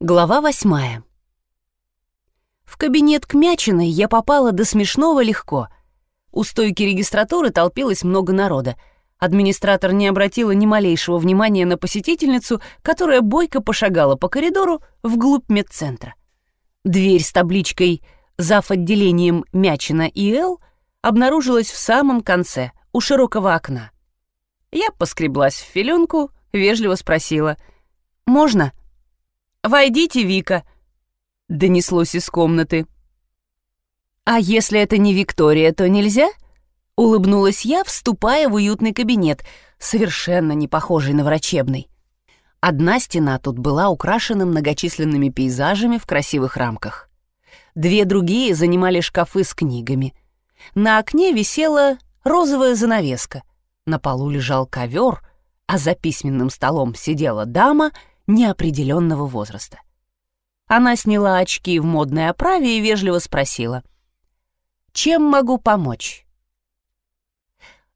Глава восьмая. В кабинет к Мячиной я попала до смешного легко. У стойки регистратуры толпилось много народа. Администратор не обратила ни малейшего внимания на посетительницу, которая бойко пошагала по коридору вглубь медцентра. Дверь с табличкой «Зав. отделением Мячина и Л» обнаружилась в самом конце, у широкого окна. Я поскреблась в филенку, вежливо спросила «Можно?» «Войдите, Вика», — донеслось из комнаты. «А если это не Виктория, то нельзя?» — улыбнулась я, вступая в уютный кабинет, совершенно не похожий на врачебный. Одна стена тут была украшена многочисленными пейзажами в красивых рамках. Две другие занимали шкафы с книгами. На окне висела розовая занавеска. На полу лежал ковер, а за письменным столом сидела дама — неопределенного возраста. Она сняла очки в модной оправе и вежливо спросила. «Чем могу помочь?»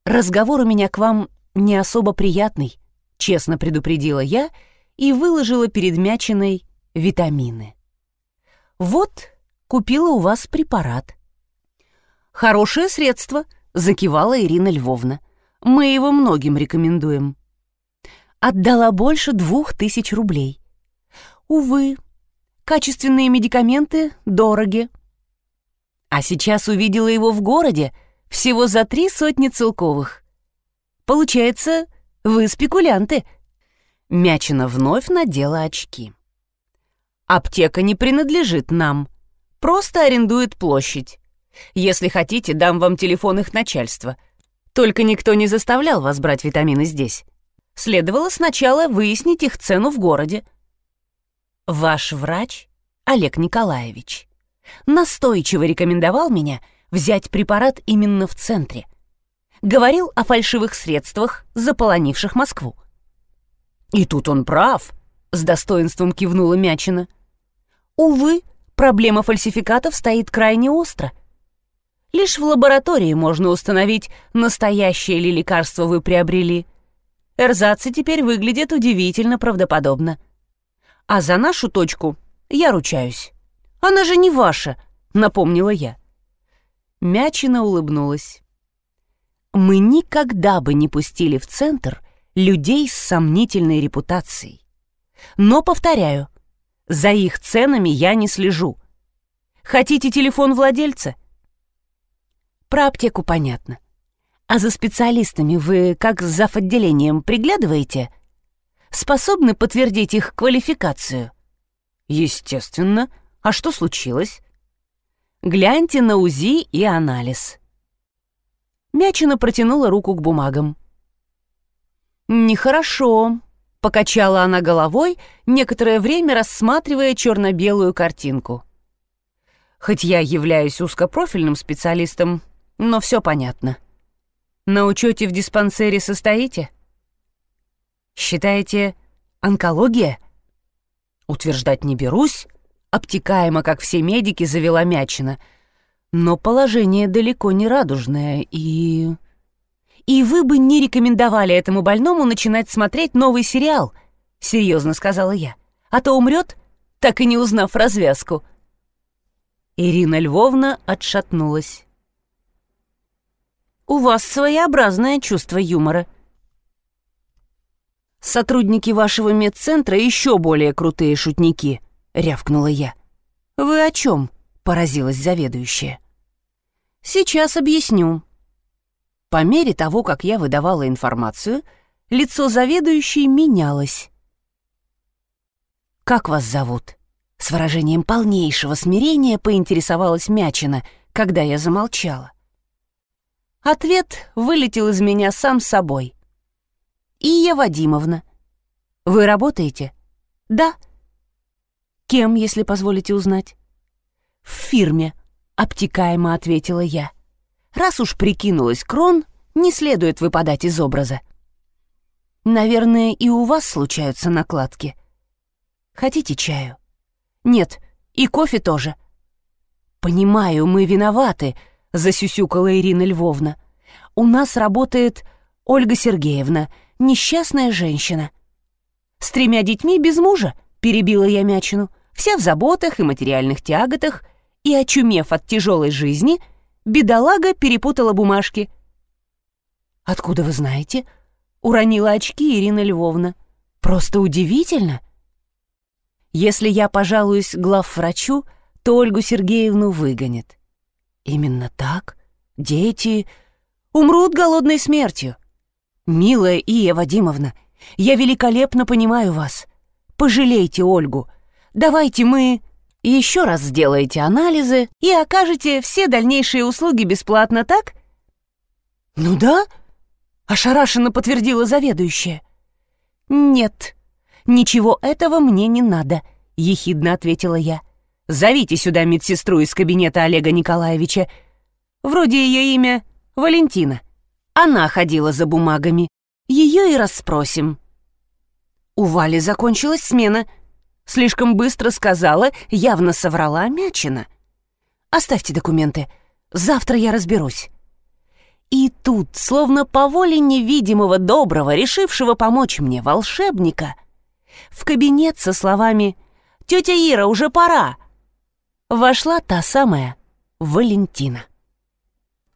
«Разговор у меня к вам не особо приятный», — честно предупредила я и выложила перед Мячиной витамины. «Вот, купила у вас препарат». «Хорошее средство», — закивала Ирина Львовна. «Мы его многим рекомендуем» отдала больше двух тысяч рублей. Увы, качественные медикаменты дороги. А сейчас увидела его в городе всего за три сотни целковых. Получается, вы спекулянты. Мячина вновь надела очки. Аптека не принадлежит нам, просто арендует площадь. Если хотите, дам вам телефон их начальства. Только никто не заставлял вас брать витамины здесь следовало сначала выяснить их цену в городе. Ваш врач, Олег Николаевич, настойчиво рекомендовал меня взять препарат именно в центре. Говорил о фальшивых средствах, заполонивших Москву. И тут он прав, с достоинством кивнула Мячина. Увы, проблема фальсификатов стоит крайне остро. Лишь в лаборатории можно установить, настоящее ли лекарство вы приобрели – Эрзацы теперь выглядят удивительно правдоподобно. А за нашу точку я ручаюсь. Она же не ваша, напомнила я. Мячина улыбнулась. Мы никогда бы не пустили в центр людей с сомнительной репутацией. Но, повторяю, за их ценами я не слежу. Хотите телефон владельца? Про аптеку понятно. А за специалистами вы, как с отделением приглядываете? Способны подтвердить их квалификацию? Естественно. А что случилось? Гляньте на УЗИ и анализ. Мячина протянула руку к бумагам. «Нехорошо», — покачала она головой, некоторое время рассматривая черно-белую картинку. «Хоть я являюсь узкопрофильным специалистом, но все понятно». На учете в диспансере состоите? Считаете, онкология? Утверждать не берусь, обтекаемо, как все медики, завела Мячина. Но положение далеко не радужное, и... И вы бы не рекомендовали этому больному начинать смотреть новый сериал, серьезно сказала я. А то умрет, так и не узнав развязку. Ирина Львовна отшатнулась. У вас своеобразное чувство юмора. Сотрудники вашего медцентра еще более крутые шутники, рявкнула я. Вы о чем? поразилась заведующая. Сейчас объясню. По мере того, как я выдавала информацию, лицо заведующей менялось. «Как вас зовут?» С выражением полнейшего смирения поинтересовалась Мячина, когда я замолчала. Ответ вылетел из меня сам собой. «Ия Вадимовна, вы работаете?» «Да». «Кем, если позволите узнать?» «В фирме», — обтекаемо ответила я. «Раз уж прикинулась крон, не следует выпадать из образа». «Наверное, и у вас случаются накладки. Хотите чаю?» «Нет, и кофе тоже». «Понимаю, мы виноваты», —— засюсюкала Ирина Львовна. «У нас работает Ольга Сергеевна, несчастная женщина. С тремя детьми без мужа, — перебила я Мячину, вся в заботах и материальных тяготах, и, очумев от тяжелой жизни, бедолага перепутала бумажки. «Откуда вы знаете?» — уронила очки Ирина Львовна. «Просто удивительно!» «Если я пожалуюсь главврачу, то Ольгу Сергеевну выгонят». «Именно так? Дети умрут голодной смертью. Милая Ия Вадимовна, я великолепно понимаю вас. Пожалейте Ольгу. Давайте мы еще раз сделаете анализы и окажете все дальнейшие услуги бесплатно, так? Ну да, ошарашенно подтвердила заведующая. Нет, ничего этого мне не надо, ехидно ответила я. Зовите сюда медсестру из кабинета Олега Николаевича. Вроде ее имя Валентина. Она ходила за бумагами. Ее и расспросим. У Вали закончилась смена. Слишком быстро сказала, явно соврала Мячина. Оставьте документы. Завтра я разберусь. И тут, словно по воле невидимого доброго, решившего помочь мне волшебника, в кабинет со словами «Тетя Ира, уже пора!» Вошла та самая Валентина.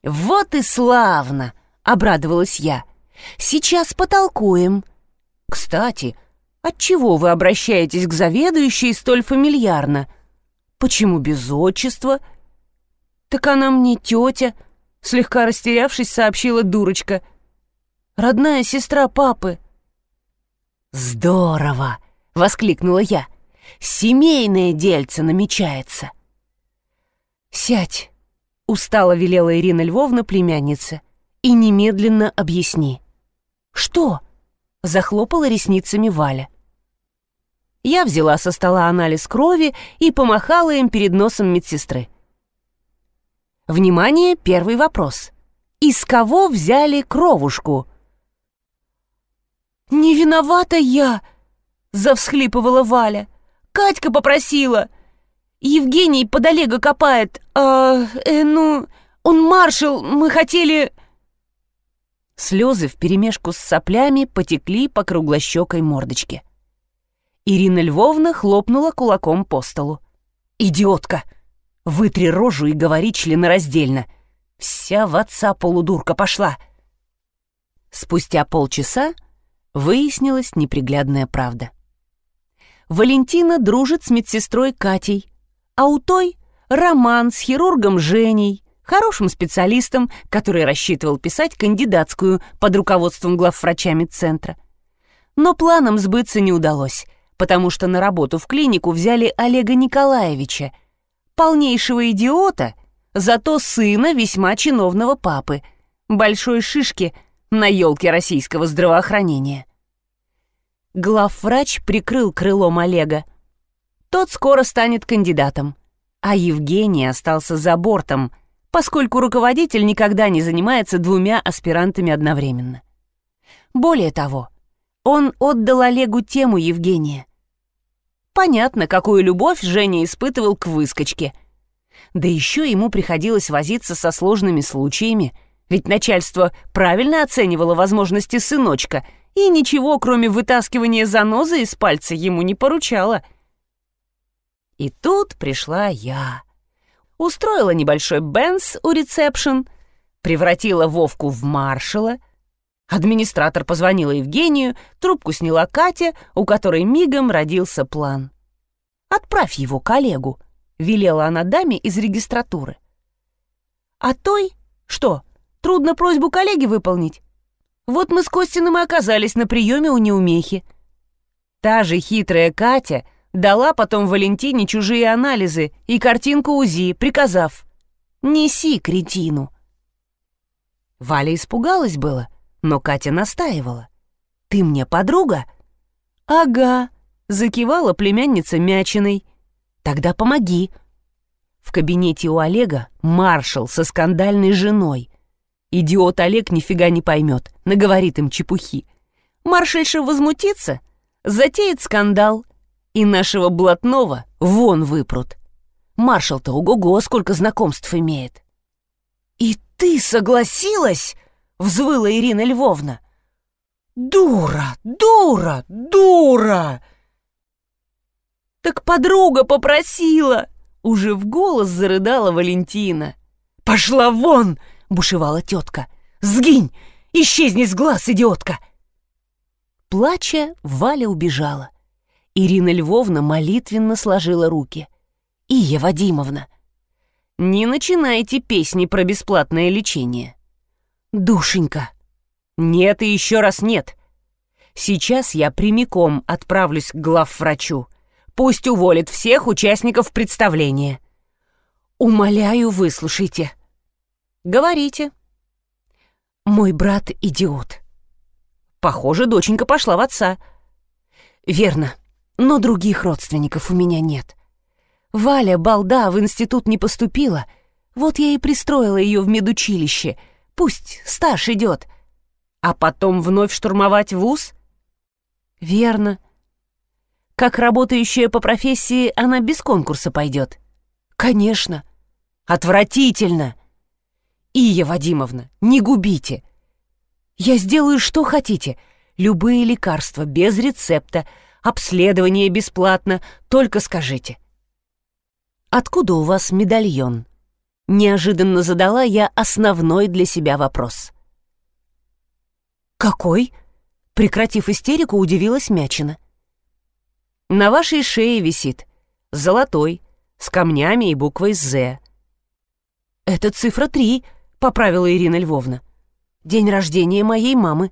«Вот и славно!» — обрадовалась я. «Сейчас потолкуем. Кстати, отчего вы обращаетесь к заведующей столь фамильярно? Почему без отчества?» «Так она мне тетя», — слегка растерявшись, сообщила дурочка. «Родная сестра папы». «Здорово!» — воскликнула я. «Семейное дельце намечается». «Сядь!» — устало велела Ирина Львовна племяннице. «И немедленно объясни». «Что?» — захлопала ресницами Валя. Я взяла со стола анализ крови и помахала им перед носом медсестры. Внимание, первый вопрос. Из кого взяли кровушку? «Не виновата я!» — завсхлипывала Валя. «Катька попросила!» Евгений под Олега копает. А, э, ну, он маршал, мы хотели...» Слезы вперемешку с соплями потекли по круглощекой мордочке. Ирина Львовна хлопнула кулаком по столу. «Идиотка! Вытри рожу и говори членораздельно. Вся в отца полудурка пошла!» Спустя полчаса выяснилась неприглядная правда. Валентина дружит с медсестрой Катей, а у той роман с хирургом Женей, хорошим специалистом, который рассчитывал писать кандидатскую под руководством главврача медцентра. Но планом сбыться не удалось, потому что на работу в клинику взяли Олега Николаевича, полнейшего идиота, зато сына весьма чиновного папы, большой шишки на елке российского здравоохранения. Главврач прикрыл крылом Олега, тот скоро станет кандидатом. А Евгений остался за бортом, поскольку руководитель никогда не занимается двумя аспирантами одновременно. Более того, он отдал Олегу тему Евгения. Понятно, какую любовь Женя испытывал к выскочке. Да еще ему приходилось возиться со сложными случаями, ведь начальство правильно оценивало возможности сыночка и ничего, кроме вытаскивания занозы из пальца, ему не поручало — и тут пришла я. Устроила небольшой бенс у ресепшн, превратила Вовку в маршала. Администратор позвонила Евгению, трубку сняла Катя, у которой мигом родился план. «Отправь его коллегу», — велела она даме из регистратуры. «А той? Что, трудно просьбу коллеги выполнить? Вот мы с Костиным и оказались на приеме у неумехи. Та же хитрая Катя Дала потом Валентине чужие анализы и картинку УЗИ, приказав «Неси кретину». Валя испугалась было, но Катя настаивала. «Ты мне подруга?» «Ага», — закивала племянница Мячиной. «Тогда помоги». В кабинете у Олега маршал со скандальной женой. Идиот Олег нифига не поймет, наговорит им чепухи. Маршальша возмутится, затеет скандал — и нашего блатного вон выпрут. Маршал-то ого-го, сколько знакомств имеет. «И ты согласилась?» — взвыла Ирина Львовна. «Дура, дура, дура!» Так подруга попросила!» Уже в голос зарыдала Валентина. «Пошла вон!» — бушевала тетка. «Сгинь! Исчезни с глаз, идиотка!» Плача, Валя убежала. Ирина Львовна молитвенно сложила руки. «Ия Вадимовна, не начинайте песни про бесплатное лечение». «Душенька!» «Нет и еще раз нет!» Сейчас я прямиком отправлюсь к главврачу. Пусть уволит всех участников представления. Умоляю, выслушайте. Говорите. Мой брат идиот. Похоже, доченька пошла в отца. Верно, но других родственников у меня нет. Валя, балда, в институт не поступила. Вот я и пристроила ее в медучилище. Пусть стаж идет. А потом вновь штурмовать вуз? Верно. Как работающая по профессии, она без конкурса пойдет. Конечно. Отвратительно. Ия Вадимовна, не губите. Я сделаю, что хотите. Любые лекарства, без рецепта, обследование бесплатно, только скажите. Откуда у вас медальон? Неожиданно задала я основной для себя вопрос. «Какой?» Прекратив истерику, удивилась Мячина. На вашей шее висит. Золотой, с камнями и буквой «З». «Это цифра три», — поправила Ирина Львовна. «День рождения моей мамы».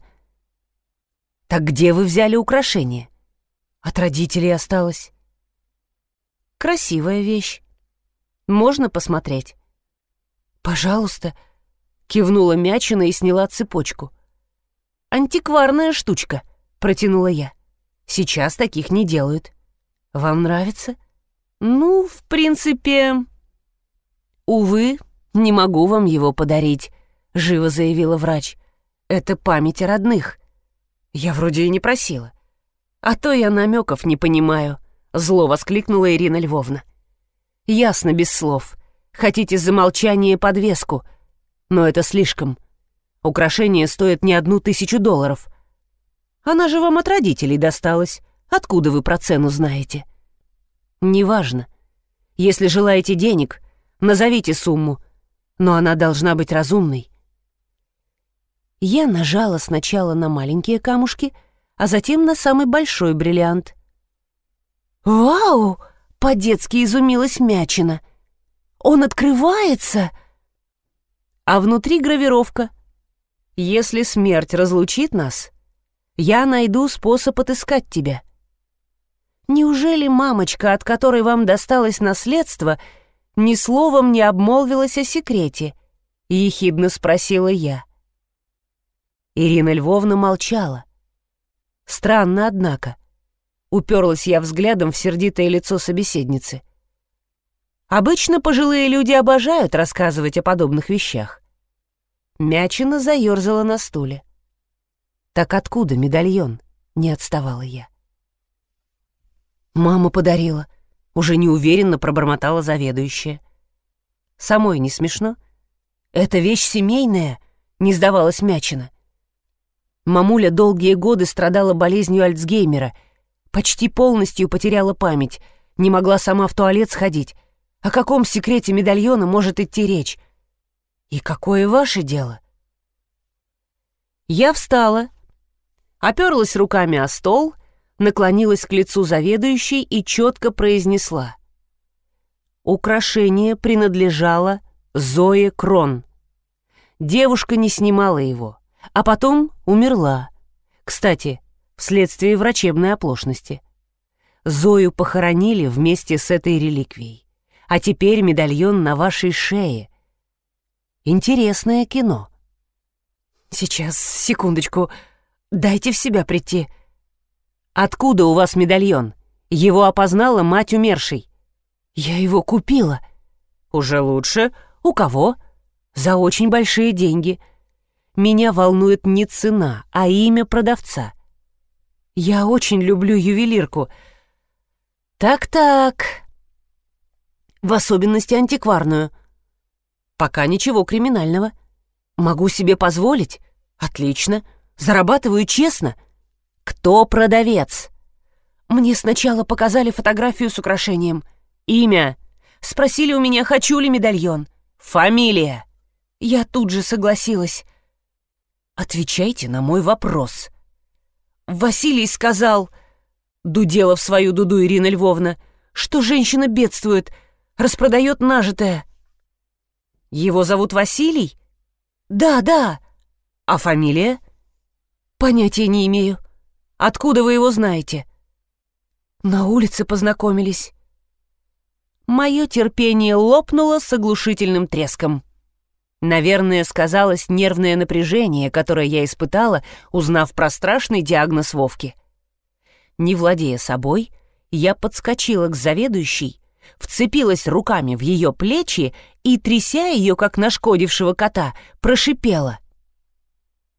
«Так где вы взяли украшение?» «От родителей осталось». «Красивая вещь. Можно посмотреть?» «Пожалуйста», — кивнула Мячина и сняла цепочку. «Антикварная штучка», — протянула я. Сейчас таких не делают. Вам нравится? Ну, в принципе... Увы, не могу вам его подарить, живо заявила врач. Это память о родных. Я вроде и не просила. А то я намеков не понимаю, зло воскликнула Ирина Львовна. Ясно без слов. Хотите замолчание подвеску. Но это слишком. Украшение стоит не одну тысячу долларов. Она же вам от родителей досталась. Откуда вы про цену знаете? Неважно. Если желаете денег, назовите сумму, но она должна быть разумной. Я нажала сначала на маленькие камушки, а затем на самый большой бриллиант. «Вау!» — по-детски изумилась Мячина. «Он открывается!» А внутри гравировка. «Если смерть разлучит нас, я найду способ отыскать тебя. Неужели мамочка, от которой вам досталось наследство, ни словом не обмолвилась о секрете? Ехидно спросила я. Ирина Львовна молчала. Странно, однако. Уперлась я взглядом в сердитое лицо собеседницы. Обычно пожилые люди обожают рассказывать о подобных вещах. Мячина заерзала на стуле. «Так откуда медальон?» — не отставала я. «Мама подарила», — уже неуверенно пробормотала заведующая. «Самой не смешно? Это вещь семейная», — не сдавалась Мячина. Мамуля долгие годы страдала болезнью Альцгеймера, почти полностью потеряла память, не могла сама в туалет сходить. О каком секрете медальона может идти речь? И какое ваше дело? Я встала, оперлась руками о стол, наклонилась к лицу заведующей и четко произнесла. Украшение принадлежало Зое Крон. Девушка не снимала его, а потом умерла. Кстати, вследствие врачебной оплошности. Зою похоронили вместе с этой реликвией. А теперь медальон на вашей шее. Интересное кино. Сейчас, секундочку, Дайте в себя прийти. Откуда у вас медальон? Его опознала мать умершей. Я его купила. Уже лучше. У кого? За очень большие деньги. Меня волнует не цена, а имя продавца. Я очень люблю ювелирку. Так-так. В особенности антикварную. Пока ничего криминального. Могу себе позволить. Отлично. Зарабатываю честно. Кто продавец? Мне сначала показали фотографию с украшением. Имя. Спросили у меня, хочу ли медальон. Фамилия. Я тут же согласилась. Отвечайте на мой вопрос. Василий сказал, дудела в свою дуду Ирина Львовна, что женщина бедствует, распродает нажитое. Его зовут Василий? Да, да. А фамилия? Понятия не имею. Откуда вы его знаете? На улице познакомились. Мое терпение лопнуло с оглушительным треском. Наверное, сказалось нервное напряжение, которое я испытала, узнав про страшный диагноз Вовки. Не владея собой, я подскочила к заведующей, вцепилась руками в ее плечи и, тряся ее, как нашкодившего кота, прошипела.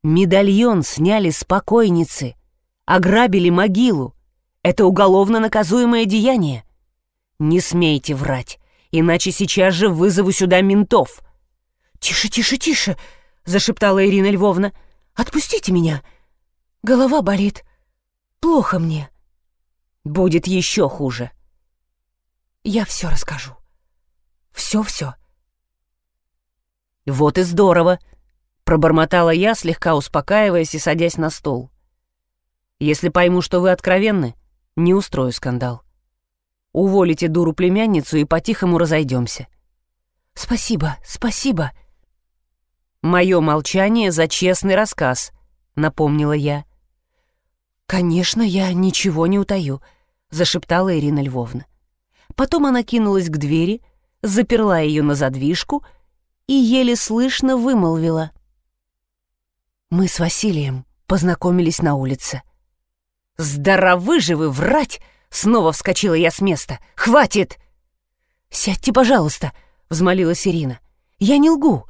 «Медальон сняли с покойницы, ограбили могилу. Это уголовно наказуемое деяние. Не смейте врать, иначе сейчас же вызову сюда ментов». «Тише, тише, тише!» — зашептала Ирина Львовна. «Отпустите меня! Голова болит. Плохо мне». «Будет еще хуже». «Я все расскажу. Все-все». «Вот и здорово!» — пробормотала я, слегка успокаиваясь и садясь на стол. «Если пойму, что вы откровенны, не устрою скандал. Уволите дуру-племянницу и по-тихому разойдемся. «Спасибо, спасибо!» «Мое молчание за честный рассказ», — напомнила я. «Конечно, я ничего не утаю», — зашептала Ирина Львовна. Потом она кинулась к двери, заперла ее на задвижку и еле слышно вымолвила. «Мы с Василием познакомились на улице». «Здоровы же вы врать!» — снова вскочила я с места. «Хватит!» «Сядьте, пожалуйста!» — взмолилась Ирина. «Я не лгу.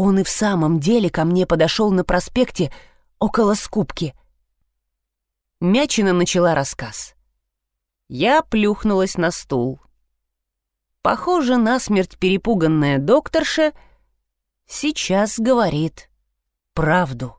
Он и в самом деле ко мне подошел на проспекте около скупки». Мячина начала рассказ. Я плюхнулась на стул. Похоже, насмерть перепуганная докторша сейчас говорит правду.